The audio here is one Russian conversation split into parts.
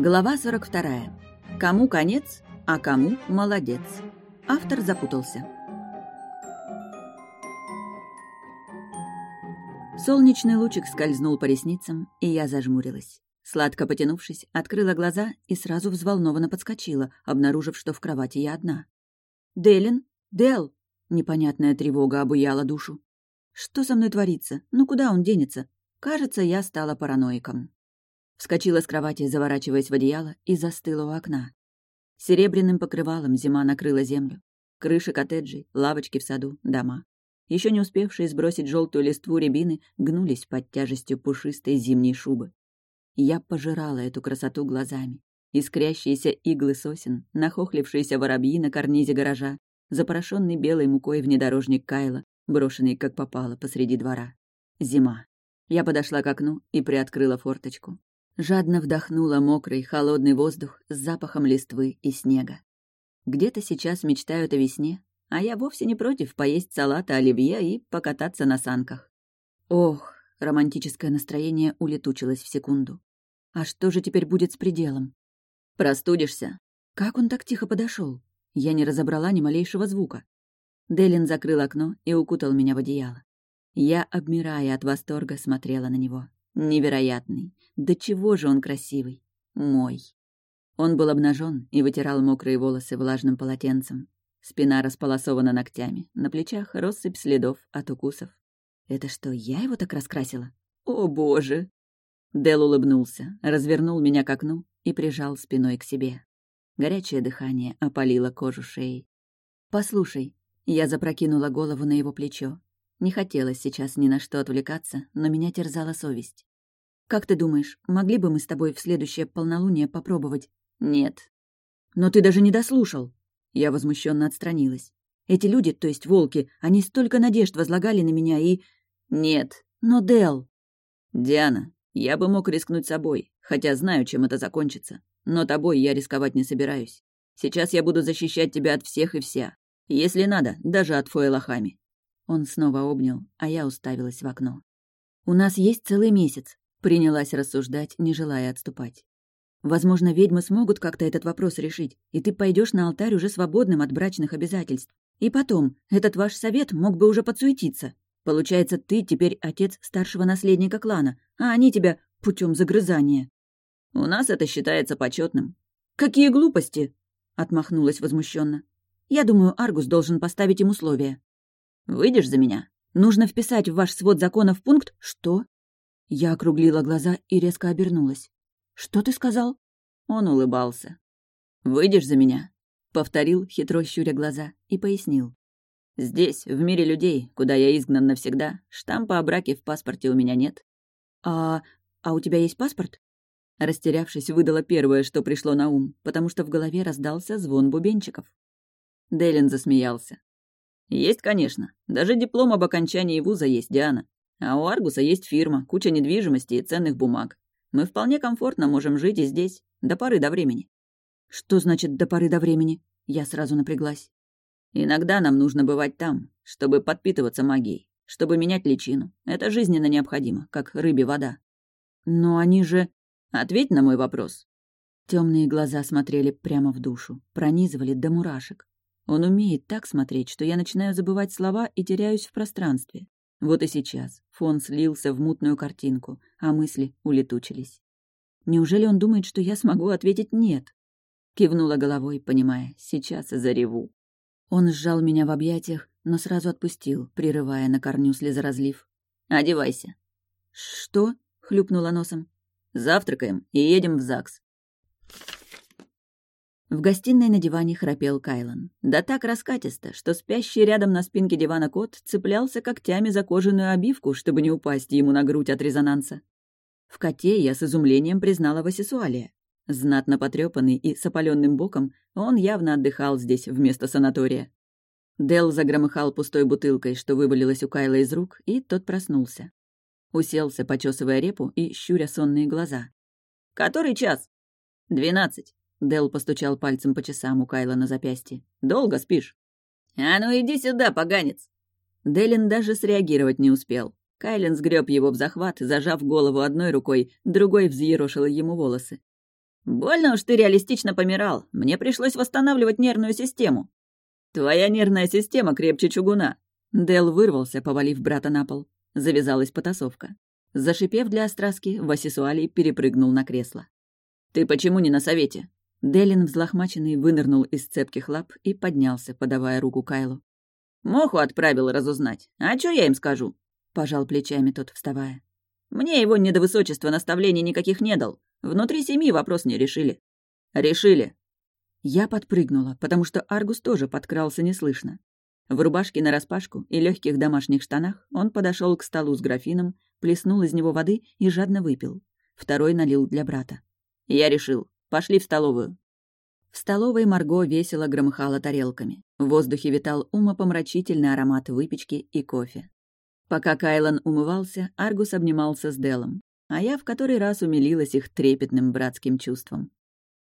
Глава 42. Кому конец, а кому молодец. Автор запутался. Солнечный лучик скользнул по ресницам, и я зажмурилась. Сладко потянувшись, открыла глаза и сразу взволнованно подскочила, обнаружив, что в кровати я одна. «Делин? Дел!» Непонятная тревога обуяла душу. «Что со мной творится? Ну куда он денется? Кажется, я стала параноиком». Вскочила с кровати, заворачиваясь в одеяло, и застыла у окна. Серебряным покрывалом зима накрыла землю. Крыши коттеджей, лавочки в саду, дома. Еще не успевшие сбросить желтую листву рябины гнулись под тяжестью пушистой зимней шубы. Я пожирала эту красоту глазами. Искрящиеся иглы сосен, нахохлившиеся воробьи на карнизе гаража, запорошенный белой мукой внедорожник Кайла, брошенный как попало посреди двора. Зима. Я подошла к окну и приоткрыла форточку. Жадно вдохнула мокрый, холодный воздух с запахом листвы и снега. Где-то сейчас мечтают о весне, а я вовсе не против поесть салата оливье и покататься на санках. Ох, романтическое настроение улетучилось в секунду. А что же теперь будет с пределом? Простудишься. Как он так тихо подошел? Я не разобрала ни малейшего звука. Делин закрыл окно и укутал меня в одеяло. Я, обмирая от восторга, смотрела на него. Невероятный. Да чего же он красивый. Мой. Он был обнажен и вытирал мокрые волосы влажным полотенцем. Спина располосована ногтями, на плечах россыпь следов от укусов. Это что, я его так раскрасила? О, боже! Дел улыбнулся, развернул меня к окну и прижал спиной к себе. Горячее дыхание опалило кожу шеи. «Послушай», — я запрокинула голову на его плечо. Не хотелось сейчас ни на что отвлекаться, но меня терзала совесть. Как ты думаешь, могли бы мы с тобой в следующее полнолуние попробовать? Нет. Но ты даже не дослушал. Я возмущенно отстранилась. Эти люди, то есть волки, они столько надежд возлагали на меня и... Нет. Но Дел. Диана, я бы мог рискнуть собой, хотя знаю, чем это закончится. Но тобой я рисковать не собираюсь. Сейчас я буду защищать тебя от всех и вся. Если надо, даже от Фоэлахами. Он снова обнял, а я уставилась в окно. «У нас есть целый месяц. Принялась рассуждать, не желая отступать. Возможно, ведьмы смогут как-то этот вопрос решить, и ты пойдешь на алтарь уже свободным от брачных обязательств. И потом, этот ваш совет мог бы уже подсуетиться. Получается, ты теперь отец старшего наследника клана, а они тебя путем загрызания. У нас это считается почетным. Какие глупости! отмахнулась возмущенно. Я думаю, Аргус должен поставить им условия. Выйдешь за меня? Нужно вписать в ваш свод законов пункт «Что?» Я округлила глаза и резко обернулась. «Что ты сказал?» Он улыбался. «Выйдешь за меня?» Повторил, хитро щуря глаза, и пояснил. «Здесь, в мире людей, куда я изгнан навсегда, штампа о браке в паспорте у меня нет». «А... а у тебя есть паспорт?» Растерявшись, выдала первое, что пришло на ум, потому что в голове раздался звон бубенчиков. Делин засмеялся. «Есть, конечно. Даже диплом об окончании вуза есть, Диана. А у Аргуса есть фирма, куча недвижимости и ценных бумаг. Мы вполне комфортно можем жить и здесь, до поры до времени». «Что значит «до поры до времени»?» Я сразу напряглась. «Иногда нам нужно бывать там, чтобы подпитываться магией, чтобы менять личину. Это жизненно необходимо, как рыбе вода». «Но они же...» «Ответь на мой вопрос». Темные глаза смотрели прямо в душу, пронизывали до мурашек. Он умеет так смотреть, что я начинаю забывать слова и теряюсь в пространстве. Вот и сейчас фон слился в мутную картинку, а мысли улетучились. Неужели он думает, что я смогу ответить «нет»? Кивнула головой, понимая, сейчас зареву. Он сжал меня в объятиях, но сразу отпустил, прерывая на корню слезоразлив. «Одевайся». «Что?» — хлюпнула носом. «Завтракаем и едем в ЗАГС». В гостиной на диване храпел Кайлан. Да так раскатисто, что спящий рядом на спинке дивана кот цеплялся когтями за кожаную обивку, чтобы не упасть ему на грудь от резонанса. В коте я с изумлением признала Васисуалия. Знатно потрепанный и с опаленным боком, он явно отдыхал здесь вместо санатория. Дел загромыхал пустой бутылкой, что вывалилось у Кайла из рук, и тот проснулся. Уселся, почесывая репу и щуря сонные глаза. «Который час?» «Двенадцать». Дел постучал пальцем по часам у Кайла на запястье. «Долго спишь?» «А ну иди сюда, поганец!» Делин даже среагировать не успел. Кайлен сгреб его в захват, зажав голову одной рукой, другой взъерошила ему волосы. «Больно уж ты реалистично помирал. Мне пришлось восстанавливать нервную систему». «Твоя нервная система крепче чугуна». Дел вырвался, повалив брата на пол. Завязалась потасовка. Зашипев для остраски, Васисуалий перепрыгнул на кресло. «Ты почему не на совете?» Делин, взлохмаченный, вынырнул из цепких лап и поднялся, подавая руку Кайлу. «Моху отправил разузнать. А чё я им скажу?» — пожал плечами тот, вставая. «Мне его недовысочество наставлений никаких не дал. Внутри семьи вопрос не решили». «Решили». Я подпрыгнула, потому что Аргус тоже подкрался неслышно. В рубашке нараспашку и легких домашних штанах он подошел к столу с графином, плеснул из него воды и жадно выпил. Второй налил для брата. «Я решил. Пошли в столовую». В столовой Марго весело громыхала тарелками. В воздухе витал умопомрачительный аромат выпечки и кофе. Пока Кайлан умывался, Аргус обнимался с Делом, а я в который раз умилилась их трепетным братским чувством.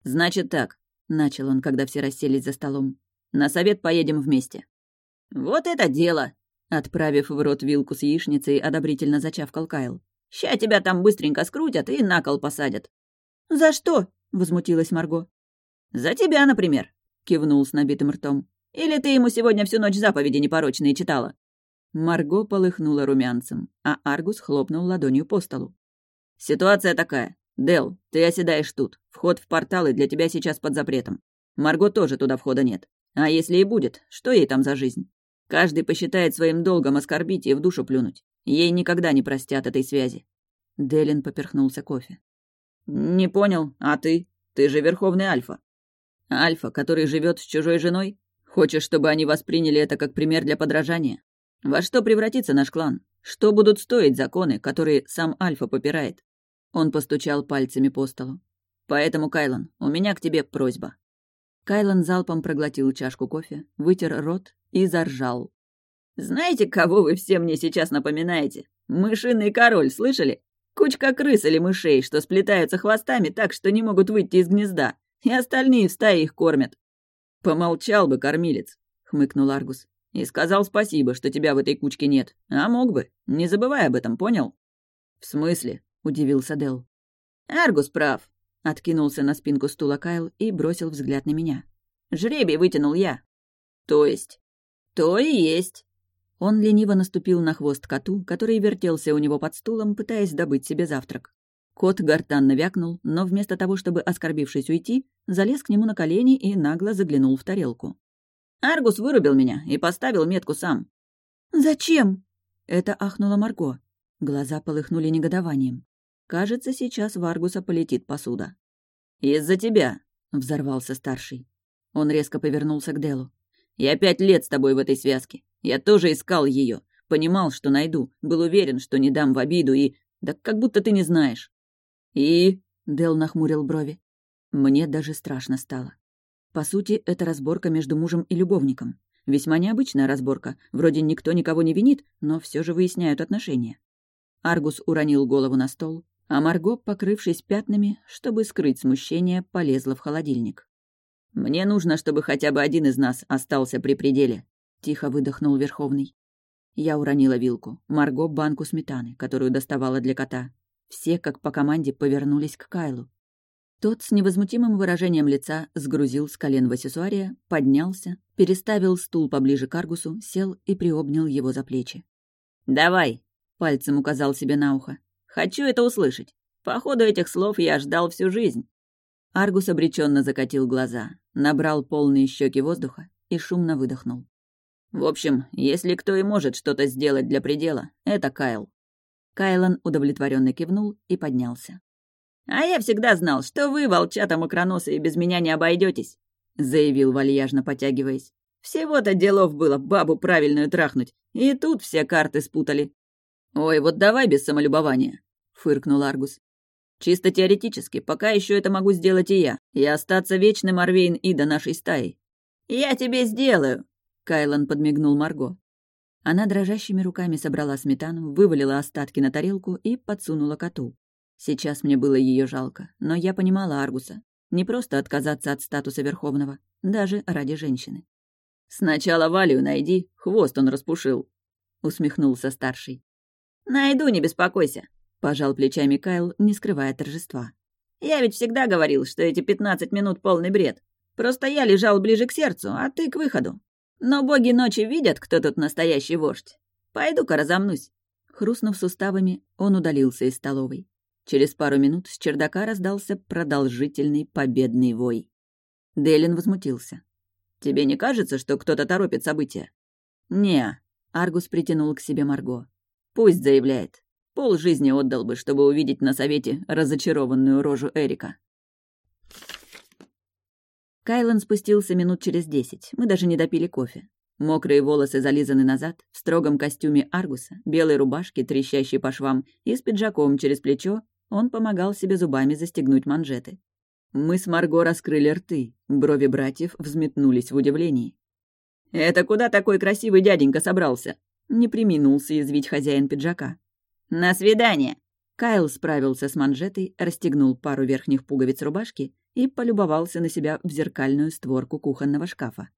«Значит так», — начал он, когда все расселись за столом, — «на совет поедем вместе». «Вот это дело!» — отправив в рот вилку с яичницей, одобрительно зачавкал Кайл. «Ща тебя там быстренько скрутят и на кол посадят». «За что?» — возмутилась Марго. «За тебя, например», — кивнул с набитым ртом. «Или ты ему сегодня всю ночь заповеди непорочные читала?» Марго полыхнула румянцем, а Аргус хлопнул ладонью по столу. «Ситуация такая. Дел, ты оседаешь тут. Вход в порталы для тебя сейчас под запретом. Марго тоже туда входа нет. А если и будет, что ей там за жизнь? Каждый посчитает своим долгом оскорбить и в душу плюнуть. Ей никогда не простят этой связи». Делин поперхнулся кофе. «Не понял. А ты? Ты же Верховный Альфа». «Альфа, который живет с чужой женой? Хочешь, чтобы они восприняли это как пример для подражания? Во что превратится наш клан? Что будут стоить законы, которые сам Альфа попирает?» Он постучал пальцами по столу. «Поэтому, Кайлан, у меня к тебе просьба». Кайлан залпом проглотил чашку кофе, вытер рот и заржал. «Знаете, кого вы все мне сейчас напоминаете? Мышиный король, слышали? Кучка крыс или мышей, что сплетаются хвостами так, что не могут выйти из гнезда, и остальные в стае их кормят». «Помолчал бы, кормилец», — хмыкнул Аргус. «И сказал спасибо, что тебя в этой кучке нет. А мог бы. Не забывай об этом, понял?» «В смысле?» — удивился Дел. «Аргус прав», — откинулся на спинку стула Кайл и бросил взгляд на меня. «Жребий вытянул я». «То есть?» «То и есть». Он лениво наступил на хвост коту, который вертелся у него под стулом, пытаясь добыть себе завтрак. Кот гортанно вякнул, но вместо того, чтобы, оскорбившись, уйти, залез к нему на колени и нагло заглянул в тарелку. «Аргус вырубил меня и поставил метку сам». «Зачем?» — это ахнула Марго. Глаза полыхнули негодованием. Кажется, сейчас в Аргуса полетит посуда. «Из-за тебя», — взорвался старший. Он резко повернулся к Делу. «Я пять лет с тобой в этой связке. Я тоже искал ее, Понимал, что найду. Был уверен, что не дам в обиду и... Да как будто ты не знаешь». «И...» — Дел нахмурил брови. Мне даже страшно стало. По сути, это разборка между мужем и любовником. Весьма необычная разборка. Вроде никто никого не винит, но все же выясняют отношения. Аргус уронил голову на стол, а Марго, покрывшись пятнами, чтобы скрыть смущение, полезла в холодильник. «Мне нужно, чтобы хотя бы один из нас остался при пределе», — тихо выдохнул Верховный. Я уронила вилку, Марго — банку сметаны, которую доставала для кота. Все, как по команде, повернулись к Кайлу. Тот с невозмутимым выражением лица сгрузил с колен Васисуария, поднялся, переставил стул поближе к Аргусу, сел и приобнял его за плечи. «Давай!» — пальцем указал себе на ухо. Хочу это услышать. По ходу этих слов я ждал всю жизнь». Аргус обреченно закатил глаза, набрал полные щеки воздуха и шумно выдохнул. «В общем, если кто и может что-то сделать для предела, это Кайл». Кайлан удовлетворенно кивнул и поднялся. «А я всегда знал, что вы, волчата мокроносые, без меня не обойдетесь, заявил вальяжно, потягиваясь. «Всего-то делов было бабу правильную трахнуть, и тут все карты спутали. «Ой, вот давай без самолюбования», — фыркнул Аргус. «Чисто теоретически, пока еще это могу сделать и я, и остаться вечным Арвейн и до нашей стаи». «Я тебе сделаю», — Кайлан подмигнул Марго. Она дрожащими руками собрала сметану, вывалила остатки на тарелку и подсунула коту. Сейчас мне было ее жалко, но я понимала Аргуса. Не просто отказаться от статуса Верховного, даже ради женщины. «Сначала Валию найди, хвост он распушил», — усмехнулся старший. «Найду, не беспокойся», — пожал плечами Кайл, не скрывая торжества. Я ведь всегда говорил, что эти пятнадцать минут — полный бред. Просто я лежал ближе к сердцу, а ты к выходу. Но боги ночи видят, кто тут настоящий вождь. Пойду-ка разомнусь». Хрустнув суставами, он удалился из столовой. Через пару минут с чердака раздался продолжительный победный вой. Делин возмутился. «Тебе не кажется, что кто-то торопит события?» «Не», — Аргус притянул к себе Марго. «Пусть заявляет. Пол жизни отдал бы, чтобы увидеть на совете разочарованную рожу Эрика». Кайлан спустился минут через десять. Мы даже не допили кофе. Мокрые волосы зализаны назад, в строгом костюме Аргуса, белой рубашке, трещащей по швам, и с пиджаком через плечо он помогал себе зубами застегнуть манжеты. Мы с Марго раскрыли рты, брови братьев взметнулись в удивлении. «Это куда такой красивый дяденька собрался?» Не приминулся язвить хозяин пиджака. «На свидание!» Кайл справился с манжетой, расстегнул пару верхних пуговиц рубашки и полюбовался на себя в зеркальную створку кухонного шкафа.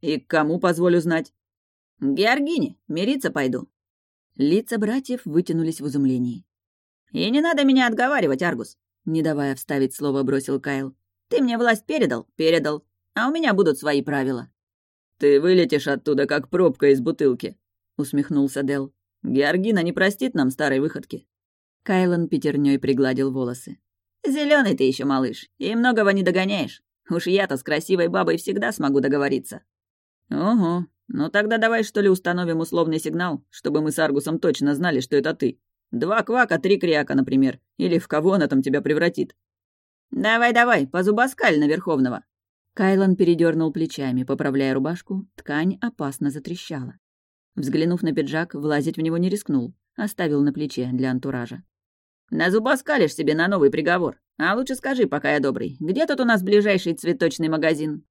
«И кому позволю знать?» «Георгине, мириться пойду». Лица братьев вытянулись в изумлении. «И не надо меня отговаривать, Аргус», — не давая вставить слово, бросил Кайл. «Ты мне власть передал? Передал. А у меня будут свои правила». «Ты вылетишь оттуда, как пробка из бутылки», — усмехнулся Дел. «Георгина не простит нам старой выходки». Кайлан пятерней пригладил волосы. Зеленый ты еще малыш, и многого не догоняешь. Уж я-то с красивой бабой всегда смогу договориться». «Ого, ну тогда давай что ли установим условный сигнал, чтобы мы с Аргусом точно знали, что это ты», Два квака, три кряка, например. Или в кого она там тебя превратит. «Давай-давай, позубоскаль на Верховного!» Кайлан передернул плечами, поправляя рубашку, ткань опасно затрещала. Взглянув на пиджак, влазить в него не рискнул, оставил на плече для антуража. «Назубоскалишь себе на новый приговор. А лучше скажи, пока я добрый, где тут у нас ближайший цветочный магазин?»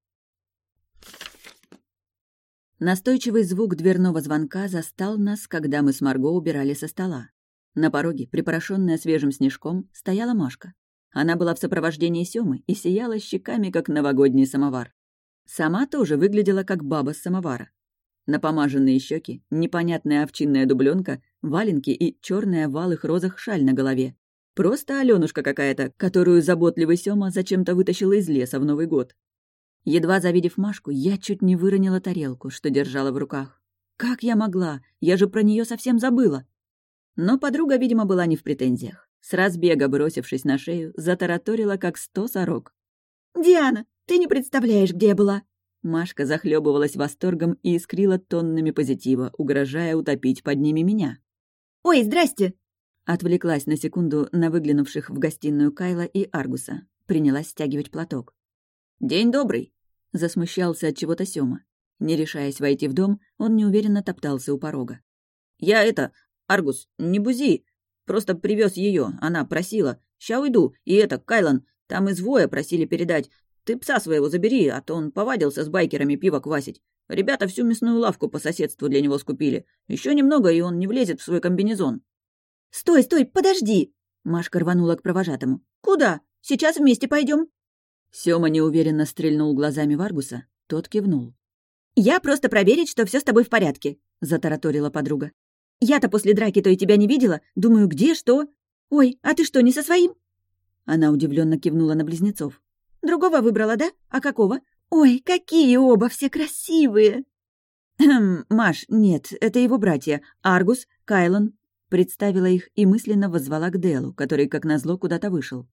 Настойчивый звук дверного звонка застал нас, когда мы с Марго убирали со стола. На пороге, припорошенная свежим снежком, стояла Машка. Она была в сопровождении Сёмы и сияла щеками, как новогодний самовар. Сама тоже выглядела, как баба с самовара. Напомаженные щеки, непонятная овчинная дубленка, валенки и черная в алых розах шаль на голове. Просто Алёнушка какая-то, которую заботливый Сёма зачем-то вытащил из леса в Новый год. Едва завидев Машку, я чуть не выронила тарелку, что держала в руках. Как я могла? Я же про нее совсем забыла. Но подруга, видимо, была не в претензиях. С разбега, бросившись на шею, затараторила, как сто сорок. «Диана, ты не представляешь, где я была!» Машка захлебывалась восторгом и искрила тоннами позитива, угрожая утопить под ними меня. «Ой, здрасте!» Отвлеклась на секунду на выглянувших в гостиную Кайла и Аргуса. Принялась стягивать платок. «День добрый!» Засмущался от чего-то Сёма. Не решаясь войти в дом, он неуверенно топтался у порога. «Я это... Аргус, не бузи. Просто привез ее, она просила. Ща уйду, и это, Кайлан, там из воя просили передать. Ты пса своего забери, а то он повадился с байкерами пиво квасить. Ребята всю мясную лавку по соседству для него скупили. Еще немного, и он не влезет в свой комбинезон. «Стой, стой, подожди!» Машка рванула к провожатому. «Куда? Сейчас вместе пойдем. Сёма неуверенно стрельнул глазами Варгуса. Тот кивнул. «Я просто проверить, что все с тобой в порядке», — затараторила подруга. Я-то после драки то и тебя не видела. Думаю, где, что? Ой, а ты что, не со своим?» Она удивленно кивнула на близнецов. «Другого выбрала, да? А какого? Ой, какие оба, все красивые!» «Хм, Маш, нет, это его братья. Аргус, Кайлон». Представила их и мысленно воззвала к Делу, который, как назло, куда-то вышел.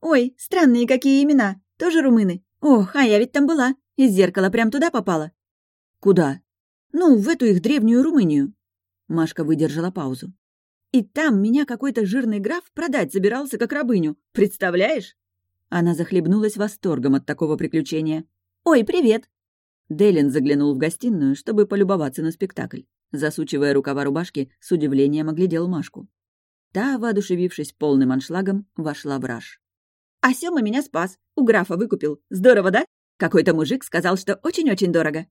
«Ой, странные какие имена. Тоже румыны. Ох, а я ведь там была. Из зеркала прям туда попала». «Куда?» «Ну, в эту их древнюю Румынию. Машка выдержала паузу. «И там меня какой-то жирный граф продать забирался как рабыню. Представляешь?» Она захлебнулась восторгом от такого приключения. «Ой, привет!» Делин заглянул в гостиную, чтобы полюбоваться на спектакль. Засучивая рукава рубашки, с удивлением оглядел Машку. Та, воодушевившись полным аншлагом, вошла в раж. «А Сёма меня спас. У графа выкупил. Здорово, да? Какой-то мужик сказал, что очень-очень дорого».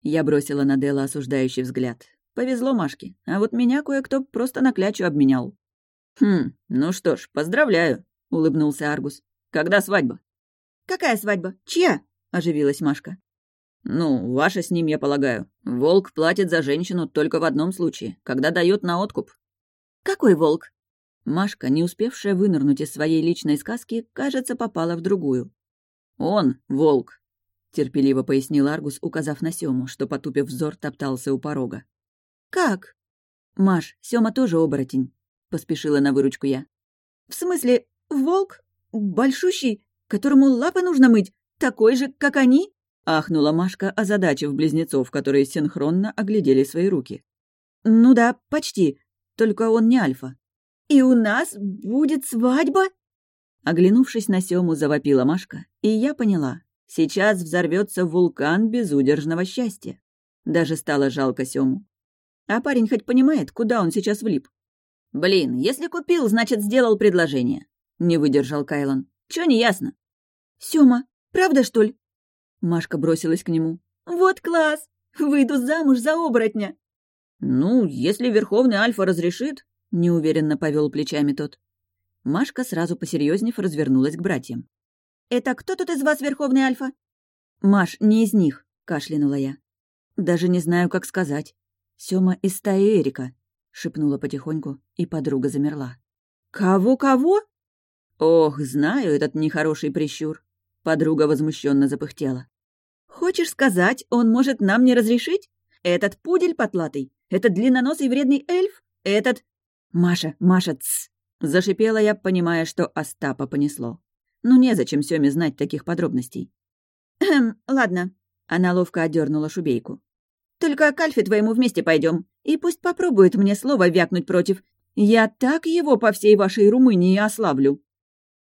Я бросила на Дела осуждающий взгляд. Повезло Машке, а вот меня кое-кто просто на клячу обменял. «Хм, ну что ж, поздравляю», — улыбнулся Аргус. «Когда свадьба?» «Какая свадьба? Чья?» — оживилась Машка. «Ну, ваша с ним, я полагаю. Волк платит за женщину только в одном случае, когда дает на откуп». «Какой волк?» Машка, не успевшая вынырнуть из своей личной сказки, кажется, попала в другую. «Он — волк», — терпеливо пояснил Аргус, указав на Сему, что, потупив взор, топтался у порога. «Как?» «Маш, Сёма тоже оборотень», — поспешила на выручку я. «В смысле, волк? Большущий, которому лапы нужно мыть? Такой же, как они?» — ахнула Машка, озадачив близнецов, которые синхронно оглядели свои руки. «Ну да, почти. Только он не альфа». «И у нас будет свадьба?» Оглянувшись на Сему, завопила Машка, и я поняла. Сейчас взорвется вулкан безудержного счастья. Даже стало жалко Сему. А парень хоть понимает, куда он сейчас влип? «Блин, если купил, значит, сделал предложение», — не выдержал Кайлан. «Чё не ясно?» «Сёма, правда, что ли?» Машка бросилась к нему. «Вот класс! Выйду замуж за оборотня!» «Ну, если Верховный Альфа разрешит», — неуверенно повел плечами тот. Машка, сразу посерьезнев, развернулась к братьям. «Это кто тут из вас Верховный Альфа?» «Маш, не из них», — кашлянула я. «Даже не знаю, как сказать. Сёма из стаи Эрика», — шепнула потихоньку, и подруга замерла. «Кого-кого?» «Ох, знаю этот нехороший прищур», — подруга возмущенно запыхтела. «Хочешь сказать, он может нам не разрешить? Этот пудель потлатый? Этот длинноносый вредный эльф? Этот...» «Маша, Маша, тсс!» Зашипела я, понимая, что Остапа понесло. Ну, незачем Сёме знать таких подробностей. «Хм, ладно». Она ловко одернула шубейку. «Только к Альфе твоему вместе пойдем, и пусть попробует мне слово вякнуть против. Я так его по всей вашей Румынии ославлю».